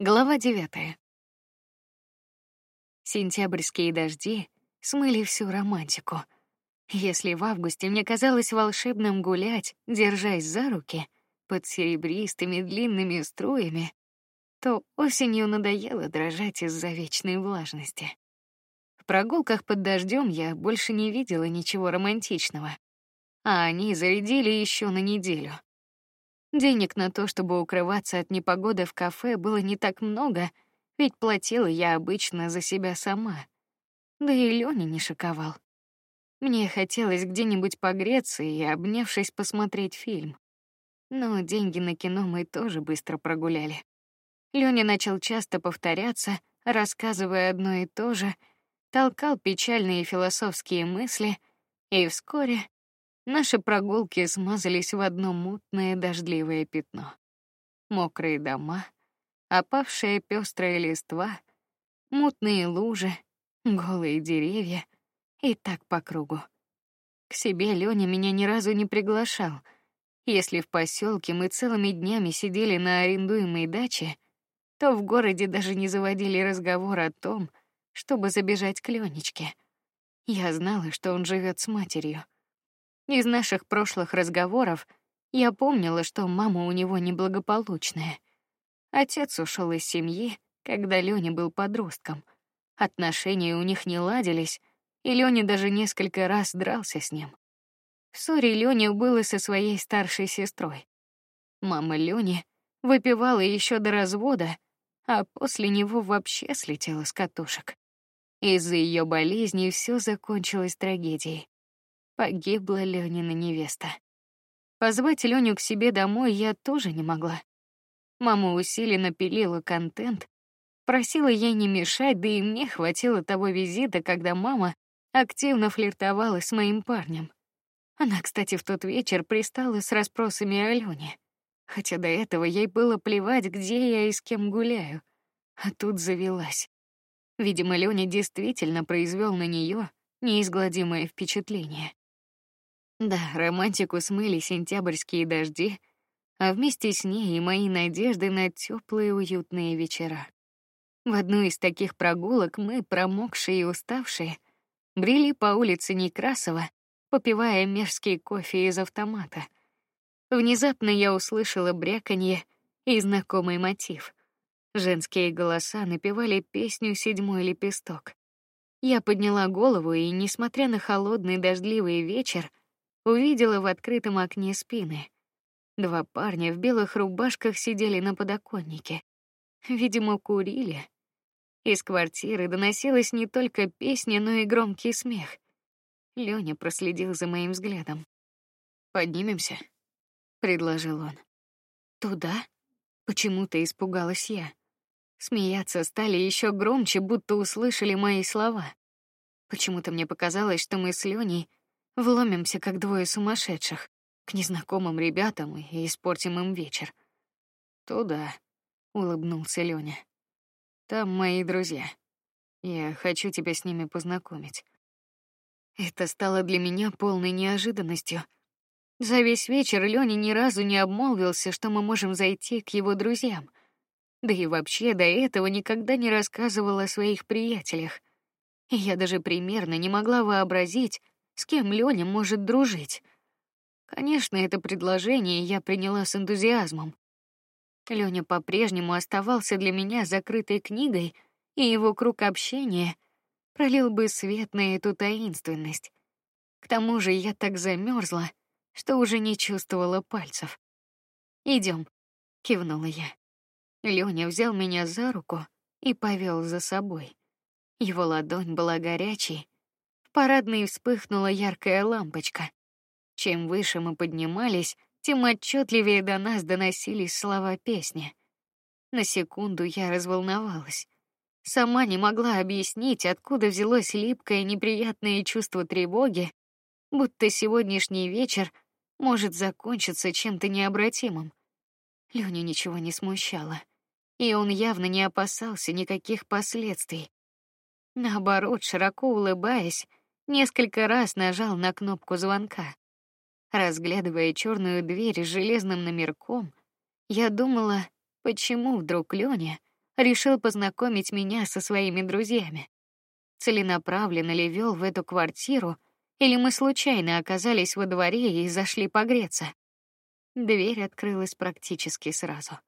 Глава девятая. Сентябрьские дожди смыли всю романтику. Если в августе мне казалось волшебным гулять, держась за руки под серебристыми длинными струями, то осенью надоело дрожать из-за вечной влажности. В прогулках под дождем я больше не видела ничего романтичного, а они зарядили еще на неделю. Денег на то, чтобы укрываться от непогоды в кафе, было не так много, ведь платила я обычно за себя сама. Да и Лёня не шиковал. Мне хотелось где-нибудь погреться и, обнявшись, посмотреть фильм. Но деньги на кино мы тоже быстро прогуляли. Лёня начал часто повторяться, рассказывая одно и то же, толкал печальные философские мысли, и вскоре Наши прогулки смазались в одно мутное дождливое пятно. Мокрые дома, опавшая пестрая листва, мутные лужи, голые деревья и так по кругу. К себе Лёня меня ни разу не приглашал. Если в поселке мы целыми днями сидели на арендуемой даче, то в городе даже не заводили разговор о том, чтобы забежать к Ленечке. Я знала, что он живет с матерью. Из наших прошлых разговоров я помнила, что мама у него неблагополучная. Отец ушел из семьи, когда Лёня был подростком. Отношения у них не ладились, и Лёня даже несколько раз дрался с ним. В ссоре Лёня был со своей старшей сестрой. Мама Лёни выпивала еще до развода, а после него вообще слетела с катушек. Из-за ее болезни все закончилось трагедией. Погибла Ленина невеста. Позвать Леню к себе домой я тоже не могла. Мама усиленно пилила контент, просила ей не мешать, да и мне хватило того визита, когда мама активно флиртовала с моим парнем. Она, кстати, в тот вечер пристала с расспросами о Лене, хотя до этого ей было плевать, где я и с кем гуляю, а тут завелась. Видимо, Леня действительно произвел на нее неизгладимое впечатление. Да, романтику смыли сентябрьские дожди, а вместе с ней и мои надежды на теплые уютные вечера. В одну из таких прогулок мы, промокшие и уставшие, брели по улице Некрасова, попивая мерзкий кофе из автомата. Внезапно я услышала бряканье и знакомый мотив. Женские голоса напевали песню «Седьмой лепесток». Я подняла голову и, несмотря на холодный дождливый вечер, увидела в открытом окне спины. Два парня в белых рубашках сидели на подоконнике. Видимо, курили. Из квартиры доносилась не только песня, но и громкий смех. Лёня проследил за моим взглядом. Поднимемся, предложил он. Туда? Почему-то испугалась я. Смеяться стали еще громче, будто услышали мои слова. Почему-то мне показалось, что мы с Лёней Вломимся, как двое сумасшедших, к незнакомым ребятам и испортим им вечер. Туда, улыбнулся Лёня. Там мои друзья. Я хочу тебя с ними познакомить. Это стало для меня полной неожиданностью. За весь вечер Лёня ни разу не обмолвился, что мы можем зайти к его друзьям. Да и вообще до этого никогда не рассказывал о своих приятелях. И я даже примерно не могла вообразить, с кем Лёня может дружить. Конечно, это предложение я приняла с энтузиазмом. Лёня по-прежнему оставался для меня закрытой книгой, и его круг общения пролил бы свет на эту таинственность. К тому же я так замерзла, что уже не чувствовала пальцев. Идем, кивнула я. Лёня взял меня за руку и повел за собой. Его ладонь была горячей, парадной вспыхнула яркая лампочка. Чем выше мы поднимались, тем отчетливее до нас доносились слова песни. На секунду я разволновалась. Сама не могла объяснить, откуда взялось липкое неприятное чувство тревоги, будто сегодняшний вечер может закончиться чем-то необратимым. Леню ничего не смущало, и он явно не опасался никаких последствий. Наоборот, широко улыбаясь, несколько раз нажал на кнопку звонка. Разглядывая черную дверь с железным номерком, я думала, почему вдруг Лёня решил познакомить меня со своими друзьями. Целенаправленно ли вел в эту квартиру, или мы случайно оказались во дворе и зашли погреться? Дверь открылась практически сразу.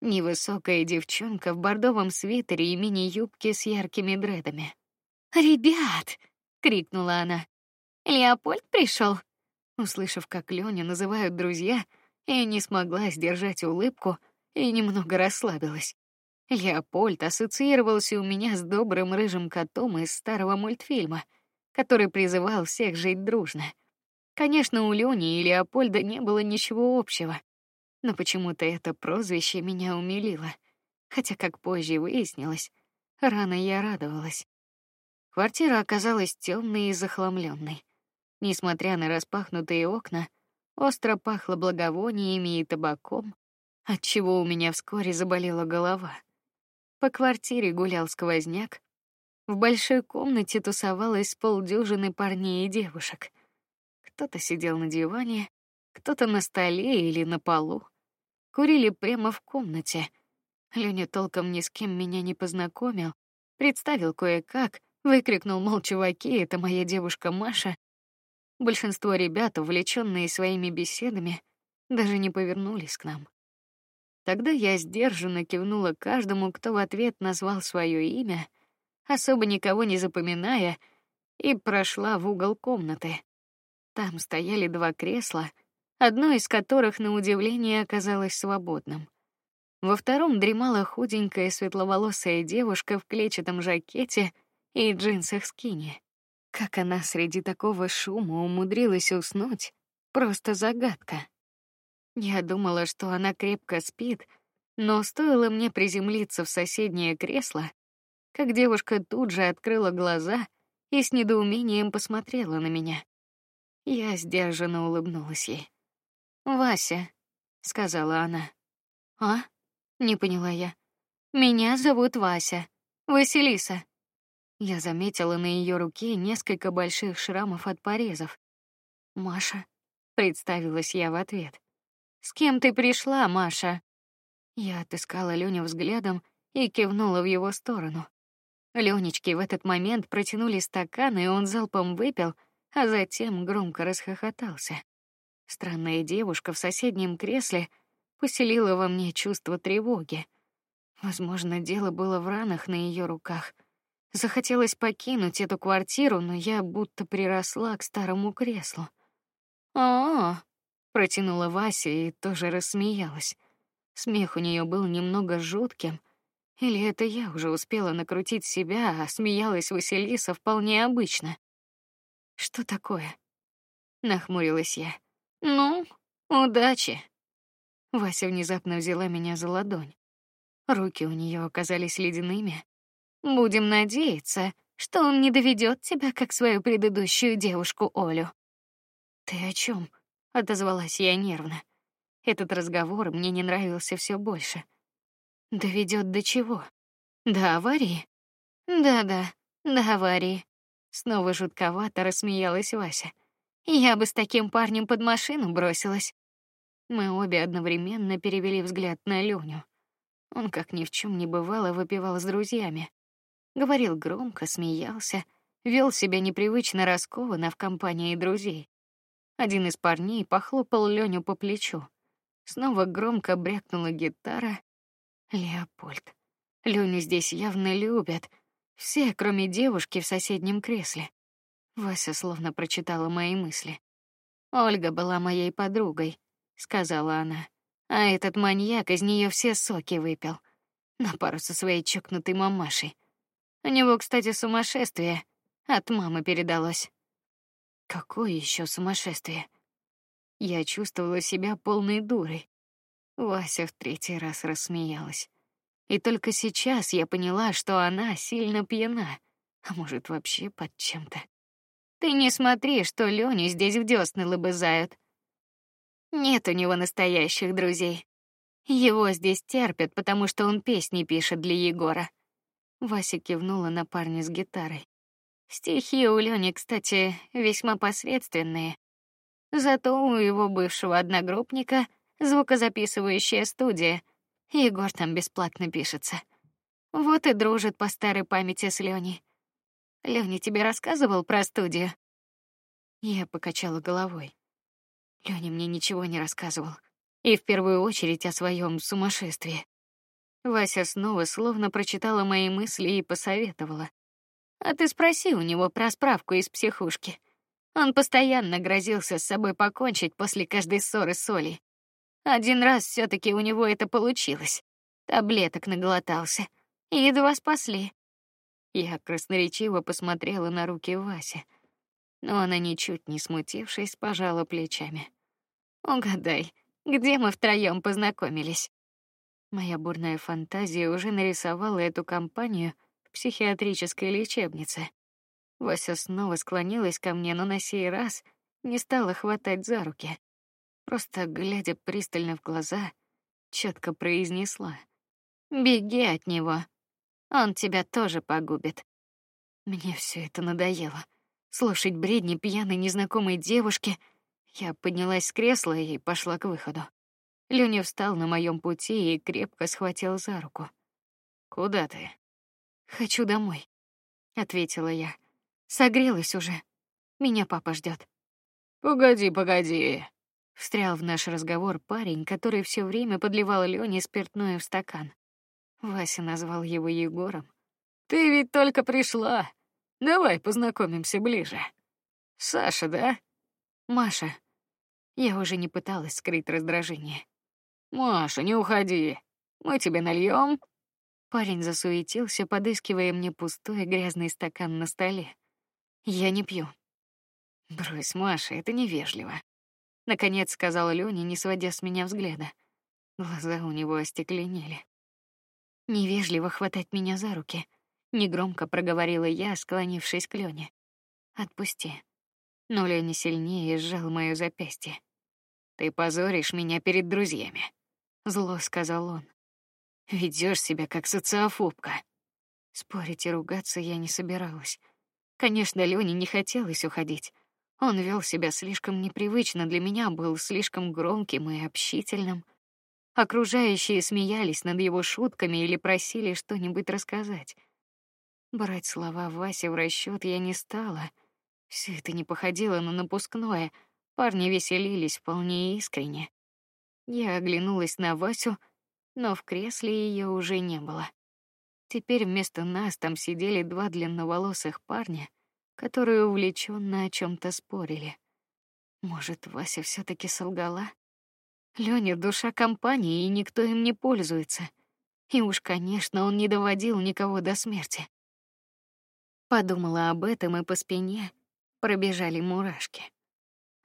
Невысокая девчонка в бордовом свитере и мини-юбке с яркими дредами. "Ребят!" Крикнула она. "Леопольд пришел. Услышав, как Лёня называют друзья, я не смогла сдержать улыбку и немного расслабилась. Леопольд ассоциировался у меня с добрым рыжим котом из старого мультфильма, который призывал всех жить дружно. Конечно, у Лёни и Леопольда не было ничего общего, но почему-то это прозвище меня умилило, хотя, как позже выяснилось, рано я радовалась. Квартира оказалась темной и захламленной. Несмотря на распахнутые окна, остро пахло благовониями и табаком, от чего у меня вскоре заболела голова. По квартире гулял сквозняк. В большой комнате тусовалось полдюжины парней и девушек. Кто-то сидел на диване, кто-то на столе или на полу. Курили прямо в комнате. Леня толком ни с кем меня не познакомил, представил кое-как, выкрикнул: "Мол, чуваки, это моя девушка Маша". Большинство ребят, увлеченные своими беседами, даже не повернулись к нам. Тогда я сдержанно кивнула каждому, кто в ответ назвал свое имя, особо никого не запоминая, и прошла в угол комнаты. Там стояли два кресла, одно из которых на удивление оказалось свободным. Во втором дремала худенькая светловолосая девушка в клетчатом жакете и джинсах скини. Как она среди такого шума умудрилась уснуть, просто загадка. Я думала, что она крепко спит, но стоило мне приземлиться в соседнее кресло, как девушка тут же открыла глаза и с недоумением посмотрела на меня. Я сдержанно улыбнулась ей. "Вася", сказала она. "А?" не поняла я. "Меня зовут Вася. Василиса". Я заметила на ее руке несколько больших шрамов от порезов. "Маша", представилась я в ответ. С кем ты пришла, Маша? Я отыскала Леню взглядом и кивнула в его сторону. Ленечки в этот момент протянули стаканы, и он залпом выпил, а затем громко расхохотался. Странная девушка в соседнем кресле поселила во мне чувство тревоги. Возможно, дело было в ранах на ее руках. Захотелось покинуть эту квартиру, но я будто приросла к старому креслу. А, -а, -а протянула Вася и тоже рассмеялась. Смех у нее был немного жутким, или это я уже успела накрутить себя, а смеялась Василиса вполне обычно. Что такое? Нахмурилась я. Ну, удачи. Вася внезапно взяла меня за ладонь. Руки у нее оказались ледяными. Будем надеяться, что он не доведет тебя, как свою предыдущую девушку Олю. Ты о чем? отозвалась я нервно. Этот разговор мне не нравился все больше. Доведет до чего? До аварии? Да-да, до аварии. Снова жутковато рассмеялась Вася. Я бы с таким парнем под машину бросилась. Мы обе одновременно перевели взгляд на Леню. Он, как ни в чем не бывало, выпивал с друзьями, говорил громко, смеялся, вел себя непривычно раскованно в компании друзей. Один из парней похлопал Леню по плечу. Снова громко брякнула гитара. Леопольд. Леню здесь явно любят. Все, кроме девушки в соседнем кресле. Вася словно прочитала мои мысли. Ольга была моей подругой, сказала она. А этот маньяк из нее все соки выпил. На пару со своей чокнутой мамашей. У него, кстати, сумасшествие от мамы передалось. Какое еще сумасшествие? Я чувствовала себя полной дурой. Вася в третий раз рассмеялась. И только сейчас я поняла, что она сильно пьяна, а может вообще под чем-то. Ты не смотри, что Леню здесь в десны лобызают. Нет у него настоящих друзей. Его здесь терпят, потому что он песни пишет для Егора. Вася кивнула на парня с гитарой. Стихи у Лёни, кстати, весьма посредственные. Зато у его бывшего одногруппника звукозаписывающая студия. Егор там бесплатно пишется. Вот и дружит по старой памяти с Лёней. Лёня тебе рассказывал про студию? Я покачала головой. Лёня мне ничего не рассказывал, и в первую очередь о своем сумасшествии. Вася снова словно прочитала мои мысли и посоветовала: "А ты спроси у него про справку из психушки. Он постоянно грозился с собой покончить после каждой ссоры с Олей. Один раз все таки у него это получилось. Таблеток наглотался и едва спасли. Я красноречиво посмотрела на руки Васи, но она ничуть не смутившись пожала плечами. Угадай, где мы втроем познакомились? Моя бурная фантазия уже нарисовала эту компанию в психиатрической лечебнице. Вася снова склонилась ко мне, но на сей раз не стала хватать за руки. Просто глядя пристально в глаза, четко произнесла: "Беги от него, он тебя тоже погубит". Мне все это надоело. Слушать бредни пьяной незнакомой девушки. Я поднялась с кресла и пошла к выходу. Лёня встал на моем пути и крепко схватил за руку. Куда ты? Хочу домой, ответила я. Согрелась уже. Меня папа ждет. Погоди, погоди. Встрял в наш разговор парень, который все время подливал Лёне спиртное в стакан. Вася назвал его Егором. Ты ведь только пришла. Давай познакомимся ближе. Саша, да? Маша. Я уже не пыталась скрыть раздражение. Маша, не уходи. Мы тебе нальем. Парень засуетился, подыскивая мне пустой грязный стакан на столе. Я не пью. Брось, Маша, это невежливо. Наконец сказала Лёня, не сводя с меня взгляда. Глаза у него остекленели. Невежливо хватать меня за руки. Негромко проговорила я, склонившись к Лёне. Отпусти. Но Лёня сильнее сжал моё запястье. Ты позоришь меня перед друзьями. Зло сказал он. Ведёшь себя как социофобка. Спорить и ругаться я не собиралась. Конечно, Лёне не хотелось уходить. Он вел себя слишком непривычно для меня, был слишком громким и общительным. Окружающие смеялись над его шутками или просили что-нибудь рассказать. Брать слова Васи в расчет я не стала. Все это не походило на напускное. Парни веселились вполне искренне. Я оглянулась на Васю, но в кресле ее уже не было. Теперь вместо нас там сидели два длинноволосых парня, которые увлеченно о чем-то спорили. Может, Вася все-таки солгала? Лёня душа компании, и никто им не пользуется. И уж, конечно, он не доводил никого до смерти. Подумала об этом, и по спине пробежали мурашки.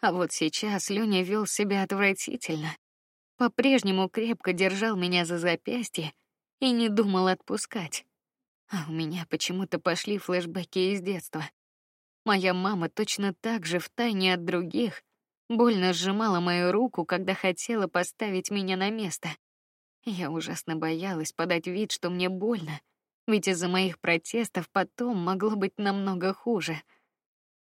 А вот сейчас Лёня вел себя отвратительно. По-прежнему крепко держал меня за запястье и не думал отпускать. А у меня почему-то пошли флешбеки из детства. Моя мама точно так же в от других больно сжимала мою руку, когда хотела поставить меня на место. Я ужасно боялась подать вид, что мне больно, ведь из-за моих протестов потом могло быть намного хуже.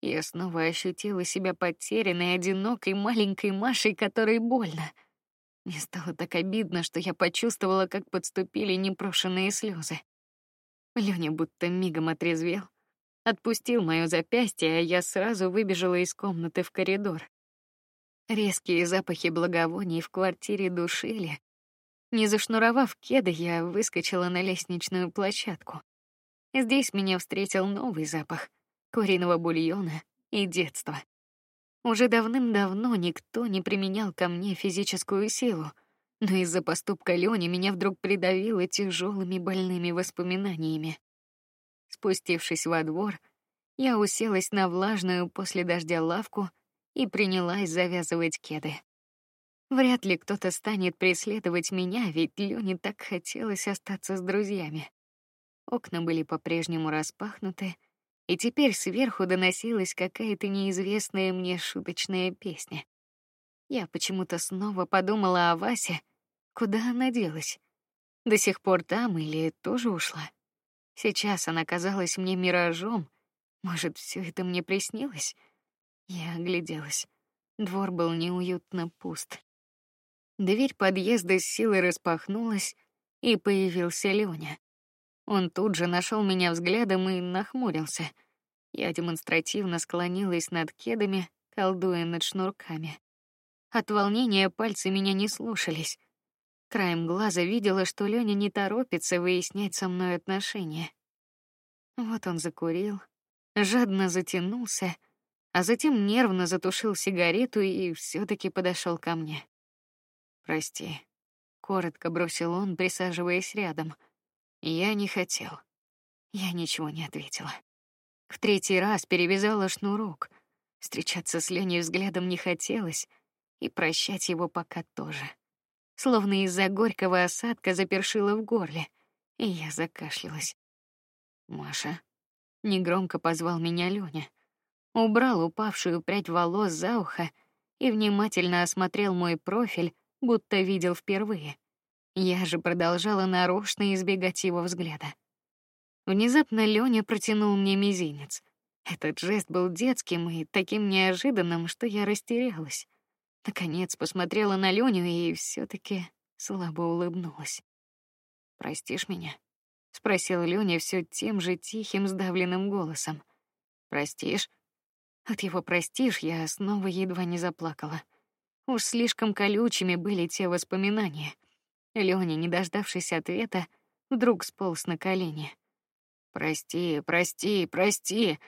Я снова ощутила себя потерянной, одинокой маленькой Машей, которой больно. Мне стало так обидно, что я почувствовала, как подступили непрошенные слезы. Лёня будто мигом отрезвел, отпустил моё запястье, а я сразу выбежала из комнаты в коридор. Резкие запахи благовоний в квартире душили. Не зашнуровав кеды, я выскочила на лестничную площадку. Здесь меня встретил новый запах куриного бульона и детства. Уже давным-давно никто не применял ко мне физическую силу, но из-за поступка Лёни меня вдруг придавило тяжелыми больными воспоминаниями. Спустившись во двор, я уселась на влажную после дождя лавку и принялась завязывать кеды. Вряд ли кто-то станет преследовать меня, ведь Лёне так хотелось остаться с друзьями. Окна были по-прежнему распахнуты, и теперь сверху доносилась какая-то неизвестная мне шуточная песня. Я почему-то снова подумала о Васе, куда она делась. До сих пор там или тоже ушла? Сейчас она казалась мне миражом. Может, все это мне приснилось? Я огляделась. Двор был неуютно пуст. Дверь подъезда с силой распахнулась, и появился Лёня. Он тут же нашел меня взглядом и нахмурился. Я демонстративно склонилась над кедами, колдуя над шнурками. От волнения пальцы меня не слушались. Краем глаза видела, что Лёня не торопится выяснять со мной отношения. Вот он закурил, жадно затянулся, а затем нервно затушил сигарету и все-таки подошел ко мне. Прости, коротко бросил он, присаживаясь рядом. Я не хотел. Я ничего не ответила. В третий раз перевязала шнурок. Встречаться с Леней взглядом не хотелось, и прощать его пока тоже. Словно из-за горького осадка запершило в горле, и я закашлялась. Маша негромко позвал меня Лёня, убрал упавшую прядь волос за ухо и внимательно осмотрел мой профиль, будто видел впервые. Я же продолжала нарочно избегать его взгляда. Внезапно Лёня протянул мне мизинец. Этот жест был детским и таким неожиданным, что я растерялась. Наконец посмотрела на Леню и все-таки слабо улыбнулась. Простишь меня? спросил Леня все тем же тихим сдавленным голосом. Простишь? От его простишь я снова едва не заплакала. Уж слишком колючими были те воспоминания. Леня, не дождавшись ответа, вдруг сполз на колени. Прости, прости, прости,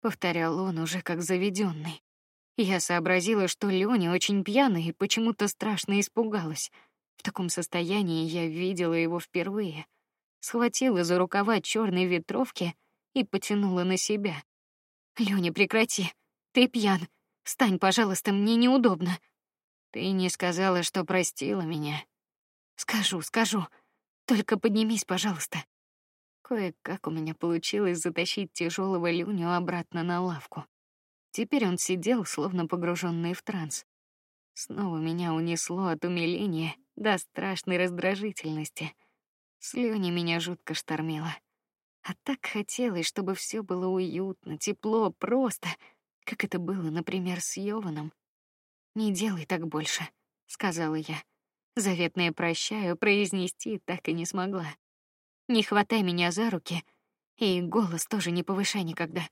повторял он уже как заведенный. Я сообразила, что Лёня очень пьяный и почему-то страшно испугалась. В таком состоянии я видела его впервые. Схватила за рукава черной ветровки и потянула на себя. Лёня, прекрати, ты пьян. Встань, пожалуйста, мне неудобно. Ты не сказала, что простила меня. Скажу, скажу. Только поднимись, пожалуйста. Кое-как у меня получилось затащить тяжелого Люню обратно на лавку. Теперь он сидел, словно погруженный в транс. Снова меня унесло от умиления до страшной раздражительности. Слюни меня жутко штормило. А так хотелось, чтобы все было уютно, тепло, просто, как это было, например, с Йованом. Не делай так больше, сказала я. Заветное прощаю произнести так и не смогла. Не хватай меня за руки, и голос тоже не повышай никогда.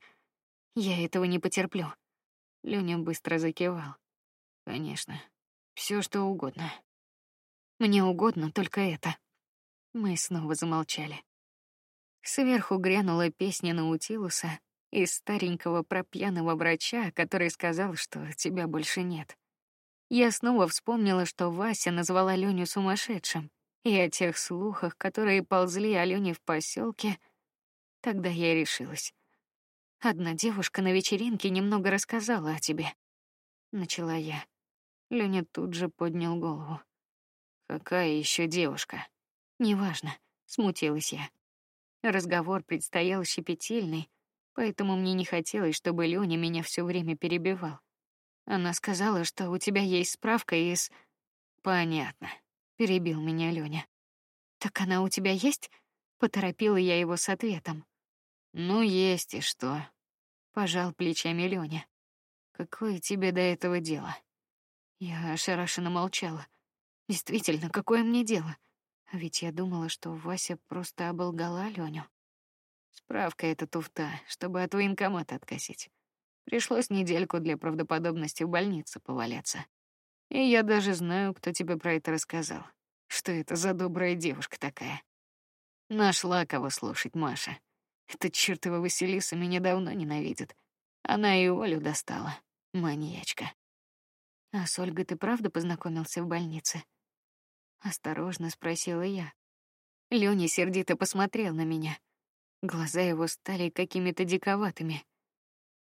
Я этого не потерплю. Лёня быстро закивал. Конечно, все что угодно. Мне угодно только это. Мы снова замолчали. Сверху грянула песня Наутилуса из старенького пропьяного врача, который сказал, что тебя больше нет. Я снова вспомнила, что Вася назвала Леню сумасшедшим, и о тех слухах, которые ползли о Лене в поселке. Тогда я решилась. Одна девушка на вечеринке немного рассказала о тебе. Начала я. Леня тут же поднял голову. Какая еще девушка? Неважно, смутилась я. Разговор предстоял щепетильный, поэтому мне не хотелось, чтобы Леня меня все время перебивал. Она сказала, что у тебя есть справка из. Понятно. Перебил меня Леня. Так она у тебя есть? Поторопила я его с ответом. Ну есть и что? Пожал плечами Лёня. Какое тебе до этого дело? Я ошарашенно молчала. Действительно, какое мне дело? А ведь я думала, что Вася просто оболгала Лёню. Справка эта туфта, чтобы от военкомата откосить. Пришлось недельку для правдоподобности в больнице поваляться. И я даже знаю, кто тебе про это рассказал. Что это за добрая девушка такая? Нашла кого слушать, Маша. Эта чертова Василиса меня давно ненавидит. Она и Олю достала, маньячка. А с Ольгой ты правда познакомился в больнице? Осторожно спросила я. Лёня сердито посмотрел на меня. Глаза его стали какими-то диковатыми.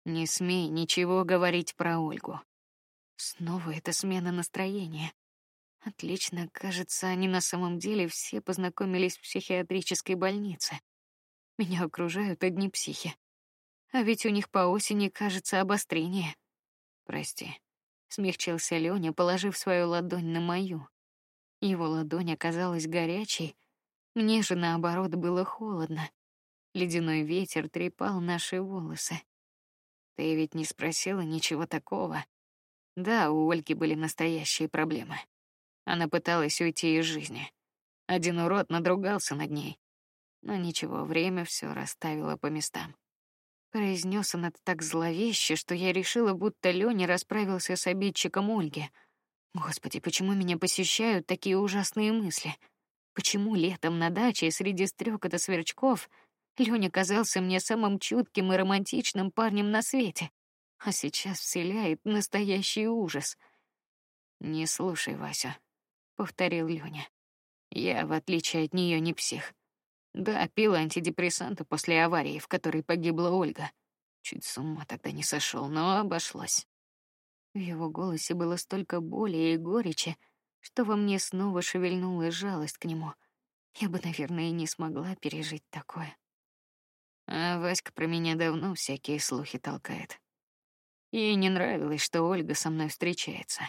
Не смей ничего говорить про Ольгу. Снова эта смена настроения. Отлично, кажется, они на самом деле все познакомились в психиатрической больнице. Меня окружают одни психи. А ведь у них по осени, кажется, обострение. Прости, смягчился Лёня, положив свою ладонь на мою. Его ладонь оказалась горячей, мне же наоборот было холодно. Ледяной ветер трепал наши волосы. Ты ведь не спросила ничего такого. Да, у Ольги были настоящие проблемы. Она пыталась уйти из жизни. Один урод надругался над ней. Но ничего, время все расставило по местам. Произнес он это так зловеще, что я решила, будто Лёня расправился с обидчиком Ольги. Господи, почему меня посещают такие ужасные мысли? Почему летом на даче среди стрекота сверчков Лёня казался мне самым чутким и романтичным парнем на свете, а сейчас вселяет настоящий ужас. Не слушай, Вася, повторил Лёня. Я, в отличие от нее, не псих. Да, пил антидепрессанты после аварии, в которой погибла Ольга. Чуть с ума тогда не сошел, но обошлось. В его голосе было столько боли и горечи, что во мне снова шевельнулась жалость к нему. Я бы, наверное, не смогла пережить такое. А Васька про меня давно всякие слухи толкает. Ей не нравилось, что Ольга со мной встречается.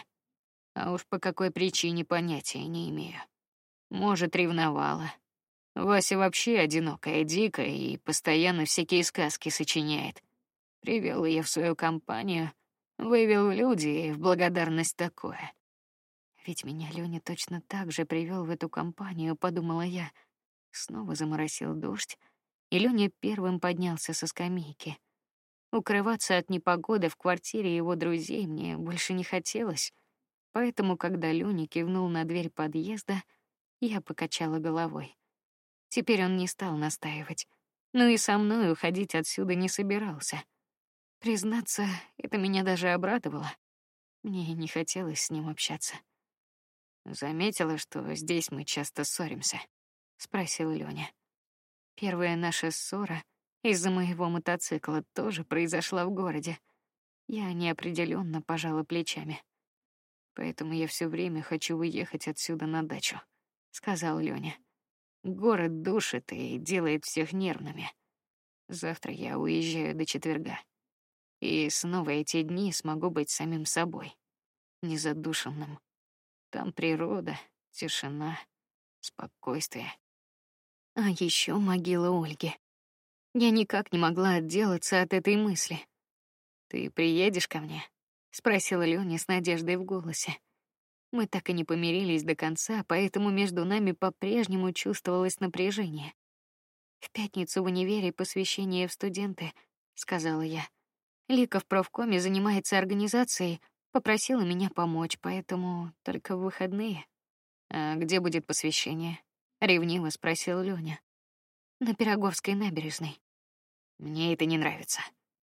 А уж по какой причине понятия не имею. Может, ревновала, Вася вообще одинокая, дикая и постоянно всякие сказки сочиняет. Привел ее в свою компанию, вывел люди и в благодарность такое. Ведь меня Лёня точно так же привел в эту компанию, подумала я. Снова заморосил дождь, и Лёня первым поднялся со скамейки. Укрываться от непогоды в квартире его друзей мне больше не хотелось, поэтому, когда Лёня кивнул на дверь подъезда, я покачала головой. Теперь он не стал настаивать, но и со мной уходить отсюда не собирался. Признаться, это меня даже обрадовало. Мне не хотелось с ним общаться. Заметила, что здесь мы часто ссоримся, спросил Лёня. Первая наша ссора из-за моего мотоцикла тоже произошла в городе. Я неопределенно пожала плечами. Поэтому я все время хочу уехать отсюда на дачу, сказал Лёня. Город душит и делает всех нервными. Завтра я уезжаю до четверга. И снова эти дни смогу быть самим собой, незадушенным. Там природа, тишина, спокойствие. А еще могила Ольги. Я никак не могла отделаться от этой мысли. Ты приедешь ко мне? спросила Лёня с надеждой в голосе. Мы так и не помирились до конца, поэтому между нами по-прежнему чувствовалось напряжение. В пятницу в универе посвящение в студенты, сказала я. Лика в профкоме занимается организацией, попросила меня помочь, поэтому только в выходные. А где будет посвящение? Ревниво спросил Лёня. На Пироговской набережной. Мне это не нравится,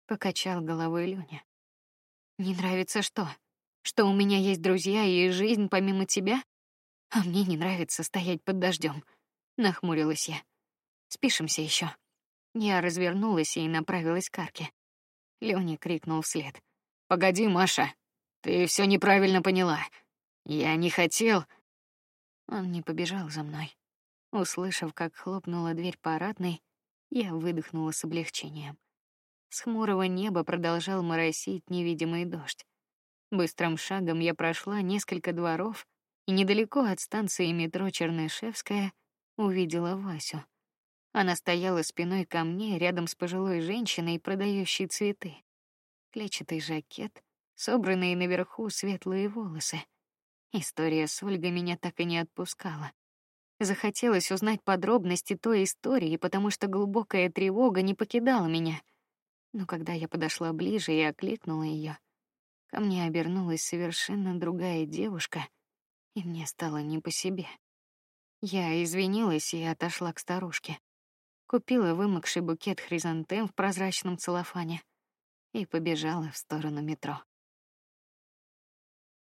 покачал головой Лёня. Не нравится что? что у меня есть друзья и жизнь помимо тебя, а мне не нравится стоять под дождем. Нахмурилась я. Спишемся еще. Я развернулась и направилась к арке. Лёня крикнул вслед: "Погоди, Маша, ты все неправильно поняла. Я не хотел." Он не побежал за мной. Услышав, как хлопнула дверь парадной, я выдохнула с облегчением. С хмурого неба продолжал моросить невидимый дождь. Быстрым шагом я прошла несколько дворов и недалеко от станции метро Чернышевская увидела Васю. Она стояла спиной ко мне рядом с пожилой женщиной, продающей цветы. Клетчатый жакет, собранные наверху светлые волосы. История с Ольгой меня так и не отпускала. Захотелось узнать подробности той истории, потому что глубокая тревога не покидала меня. Но когда я подошла ближе и окликнула ее, Ко мне обернулась совершенно другая девушка, и мне стало не по себе. Я извинилась и отошла к старушке. Купила вымокший букет хризантем в прозрачном целлофане и побежала в сторону метро.